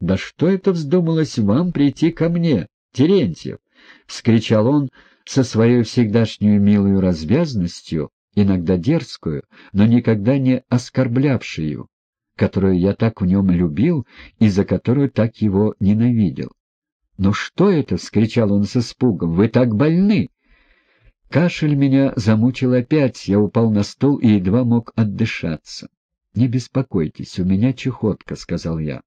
«Да что это вздумалось вам прийти ко мне, Терентьев?» — вскричал он со своей всегдашней милой развязностью, иногда дерзкую, но никогда не оскорблявшую, которую я так в нем любил и за которую так его ненавидел. «Ну что это?» — вскричал он с испугом. «Вы так больны!» Кашель меня замучил опять, я упал на стул и едва мог отдышаться. «Не беспокойтесь, у меня чехотка», — сказал я.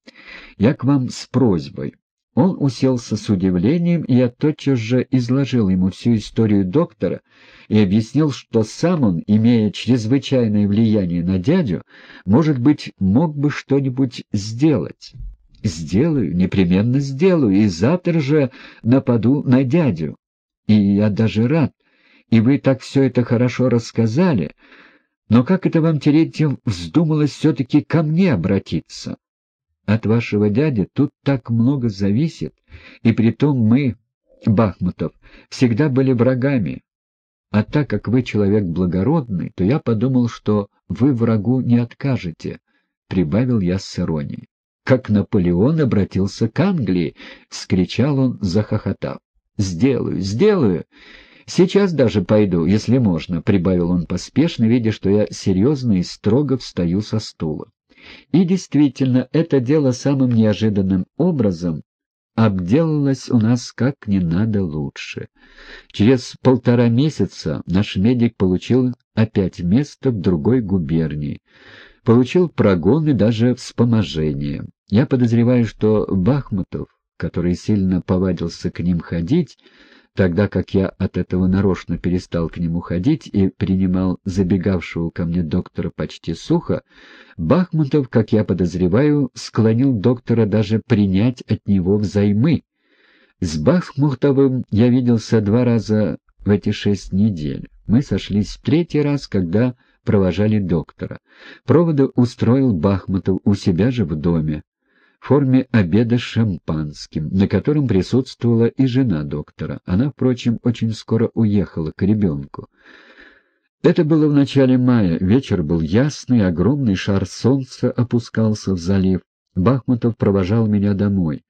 «Я к вам с просьбой». Он уселся с удивлением, и я тотчас же изложил ему всю историю доктора и объяснил, что сам он, имея чрезвычайное влияние на дядю, может быть, мог бы что-нибудь сделать. «Сделаю, непременно сделаю, и завтра же нападу на дядю. И я даже рад, и вы так все это хорошо рассказали, но как это вам, Терентьев, вздумалось все-таки ко мне обратиться? От вашего дяди тут так много зависит, и притом мы, Бахмутов, всегда были врагами. А так как вы человек благородный, то я подумал, что вы врагу не откажете, — прибавил я с иронией. Как Наполеон обратился к Англии, — вскричал он, захохотав. — Сделаю, сделаю! «Сейчас даже пойду, если можно», — прибавил он поспешно, видя, что я серьезно и строго встаю со стула. И действительно, это дело самым неожиданным образом обделалось у нас как не надо лучше. Через полтора месяца наш медик получил опять место в другой губернии, получил прогон и даже вспоможение. Я подозреваю, что Бахмутов, который сильно повадился к ним ходить, тогда как я от этого нарочно перестал к нему ходить и принимал забегавшего ко мне доктора почти сухо, Бахмутов, как я подозреваю, склонил доктора даже принять от него взаймы. С Бахмутовым я виделся два раза в эти шесть недель. Мы сошлись в третий раз, когда провожали доктора. Проводы устроил Бахмутов у себя же в доме в форме обеда с шампанским, на котором присутствовала и жена доктора. Она, впрочем, очень скоро уехала к ребенку. Это было в начале мая, вечер был ясный, огромный шар солнца опускался в залив. Бахмутов провожал меня домой.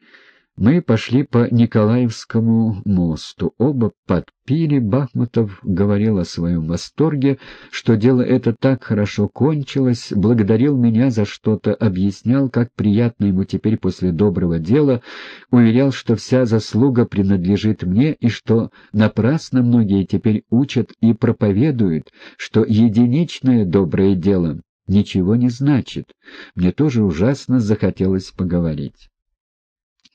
Мы пошли по Николаевскому мосту. Оба подпили. Бахмутов говорил о своем восторге, что дело это так хорошо кончилось, благодарил меня за что-то, объяснял, как приятно ему теперь после доброго дела, уверял, что вся заслуга принадлежит мне и что напрасно многие теперь учат и проповедуют, что единичное доброе дело ничего не значит. Мне тоже ужасно захотелось поговорить.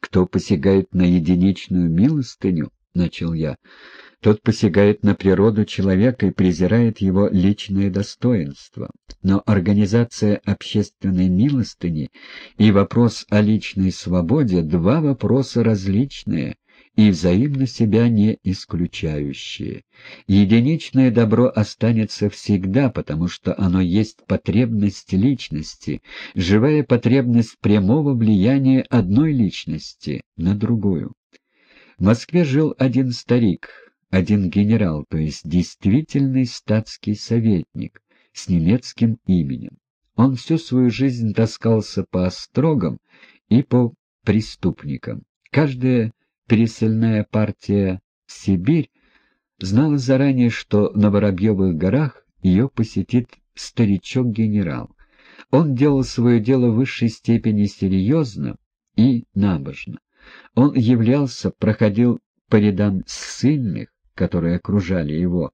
Кто посягает на единичную милостыню, — начал я, — тот посягает на природу человека и презирает его личное достоинство. Но организация общественной милостыни и вопрос о личной свободе — два вопроса различные и взаимно себя не исключающие. Единичное добро останется всегда, потому что оно есть потребность личности, живая потребность прямого влияния одной личности на другую. В Москве жил один старик, один генерал, то есть действительный статский советник с немецким именем. Он всю свою жизнь таскался по острогам и по преступникам. Каждая пересыльная партия в Сибирь знала заранее, что на Воробьевых горах ее посетит старичок-генерал. Он делал свое дело в высшей степени серьезно и набожно. Он являлся, проходил по рядам ссыльных, которые окружали его,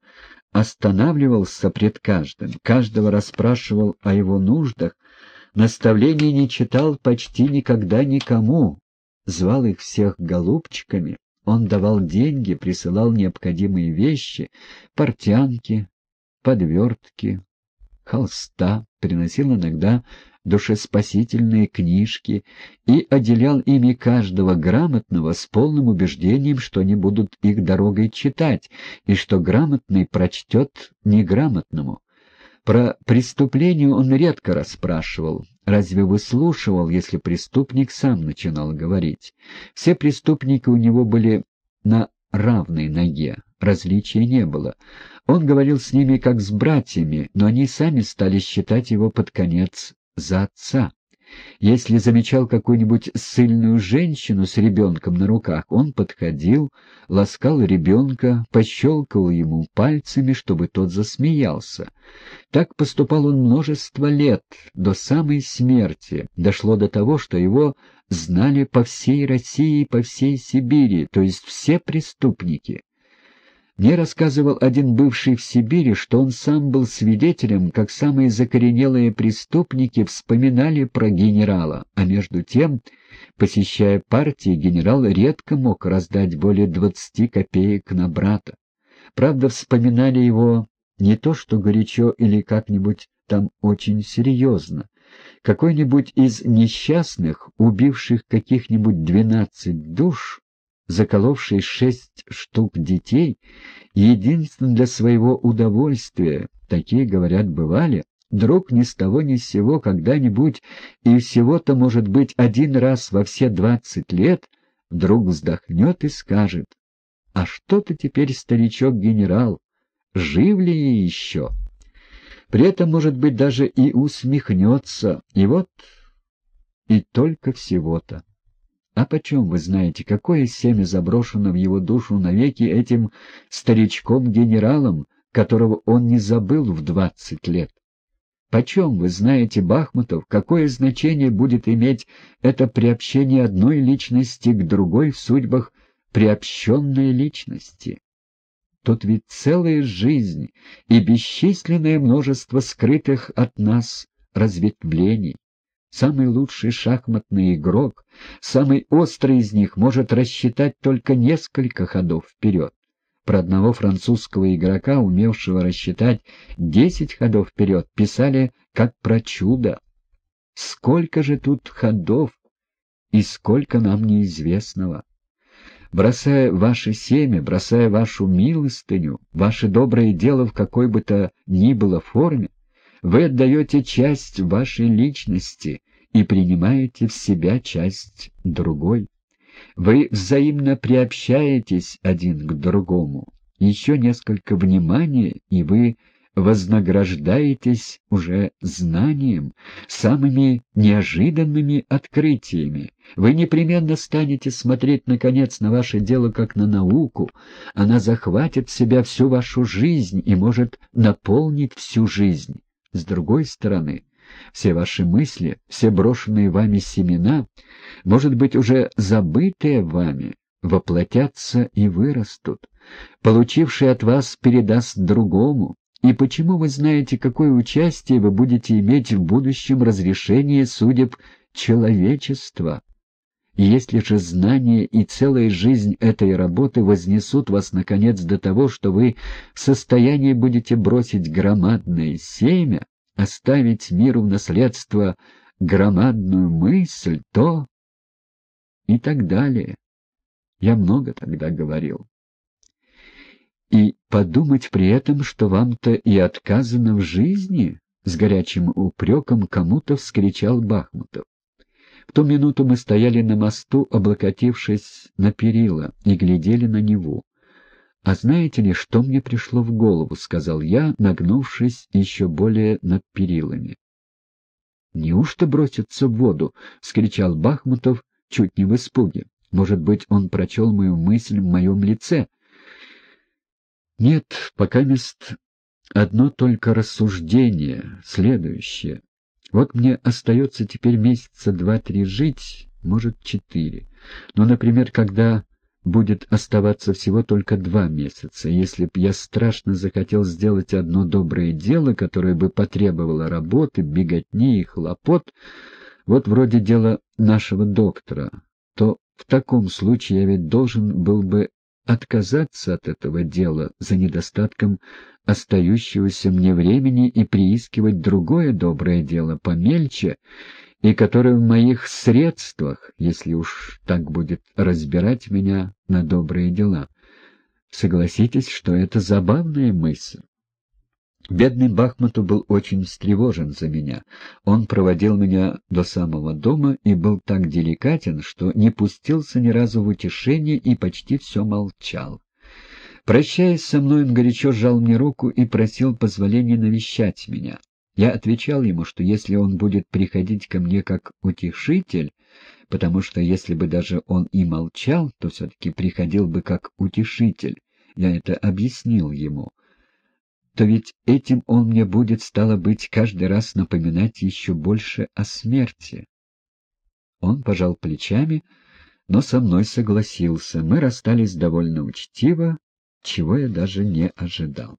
останавливался пред каждым, каждого расспрашивал о его нуждах, наставлений не читал почти никогда никому, звал их всех голубчиками, он давал деньги, присылал необходимые вещи, портянки, подвертки, холста, приносил иногда душеспасительные книжки и отделял ими каждого грамотного с полным убеждением, что они будут их дорогой читать, и что грамотный прочтет неграмотному. Про преступление он редко расспрашивал, разве выслушивал, если преступник сам начинал говорить. Все преступники у него были на равной ноге, различия не было. Он говорил с ними как с братьями, но они сами стали считать его под конец за отца. Если замечал какую-нибудь сильную женщину с ребенком на руках, он подходил, ласкал ребенка, пощелкал ему пальцами, чтобы тот засмеялся. Так поступал он множество лет, до самой смерти. Дошло до того, что его знали по всей России и по всей Сибири, то есть все преступники. Мне рассказывал один бывший в Сибири, что он сам был свидетелем, как самые закоренелые преступники вспоминали про генерала, а между тем, посещая партии, генерал редко мог раздать более двадцати копеек на брата. Правда, вспоминали его не то что горячо или как-нибудь там очень серьезно. Какой-нибудь из несчастных, убивших каких-нибудь двенадцать душ, заколовший шесть штук детей, единственно для своего удовольствия, такие, говорят, бывали, вдруг ни с того ни с сего когда-нибудь, и всего-то, может быть, один раз во все двадцать лет, вдруг вздохнет и скажет, «А что ты теперь, старичок-генерал, жив ли еще?» При этом, может быть, даже и усмехнется, и вот и только всего-то. А почем вы знаете, какое семя заброшено в его душу навеки этим старичком-генералом, которого он не забыл в двадцать лет? Почем вы знаете, Бахмутов, какое значение будет иметь это приобщение одной личности к другой в судьбах приобщенной личности? Тут ведь целая жизнь и бесчисленное множество скрытых от нас разветвлений. Самый лучший шахматный игрок, самый острый из них, может рассчитать только несколько ходов вперед. Про одного французского игрока, умевшего рассчитать десять ходов вперед, писали как про чудо. Сколько же тут ходов и сколько нам неизвестного! Бросая ваше семя, бросая вашу милостыню, ваше доброе дело в какой бы то ни было форме, вы отдаете часть вашей личности и принимаете в себя часть другой. Вы взаимно приобщаетесь один к другому. Еще несколько внимания, и вы вознаграждаетесь уже знанием, самыми неожиданными открытиями. Вы непременно станете смотреть, наконец, на ваше дело как на науку. Она захватит в себя всю вашу жизнь и может наполнить всю жизнь. С другой стороны, все ваши мысли, все брошенные вами семена, может быть, уже забытые вами, воплотятся и вырастут. Получивший от вас передаст другому. И почему вы знаете, какое участие вы будете иметь в будущем разрешении судеб человечества? Если же знание и целая жизнь этой работы вознесут вас, наконец, до того, что вы в состоянии будете бросить громадное семя, оставить миру в наследство громадную мысль, то... и так далее. Я много тогда говорил. И подумать при этом, что вам-то и отказано в жизни, — с горячим упреком кому-то вскричал Бахмутов. В ту минуту мы стояли на мосту, облокотившись на перила, и глядели на него. «А знаете ли, что мне пришло в голову?» — сказал я, нагнувшись еще более над перилами. «Неужто броситься в воду?» — вскричал Бахмутов чуть не в испуге. «Может быть, он прочел мою мысль в моем лице?» «Нет, пока мест одно только рассуждение, следующее. Вот мне остается теперь месяца два-три жить, может, четыре. Но, например, когда будет оставаться всего только два месяца, если б я страшно захотел сделать одно доброе дело, которое бы потребовало работы, беготни и хлопот, вот вроде дела нашего доктора, то в таком случае я ведь должен был бы отказаться от этого дела за недостатком остающегося мне времени и приискивать другое доброе дело помельче, и которое в моих средствах, если уж так будет разбирать меня на добрые дела. Согласитесь, что это забавная мысль. Бедный Бахмуту был очень встревожен за меня. Он проводил меня до самого дома и был так деликатен, что не пустился ни разу в утешение и почти все молчал. Прощаясь со мной, он горячо сжал мне руку и просил позволения навещать меня. Я отвечал ему, что если он будет приходить ко мне как утешитель, потому что если бы даже он и молчал, то все-таки приходил бы как утешитель, я это объяснил ему, то ведь этим он мне будет, стало быть, каждый раз напоминать еще больше о смерти. Он пожал плечами, но со мной согласился. Мы расстались довольно учтиво, чего я даже не ожидал.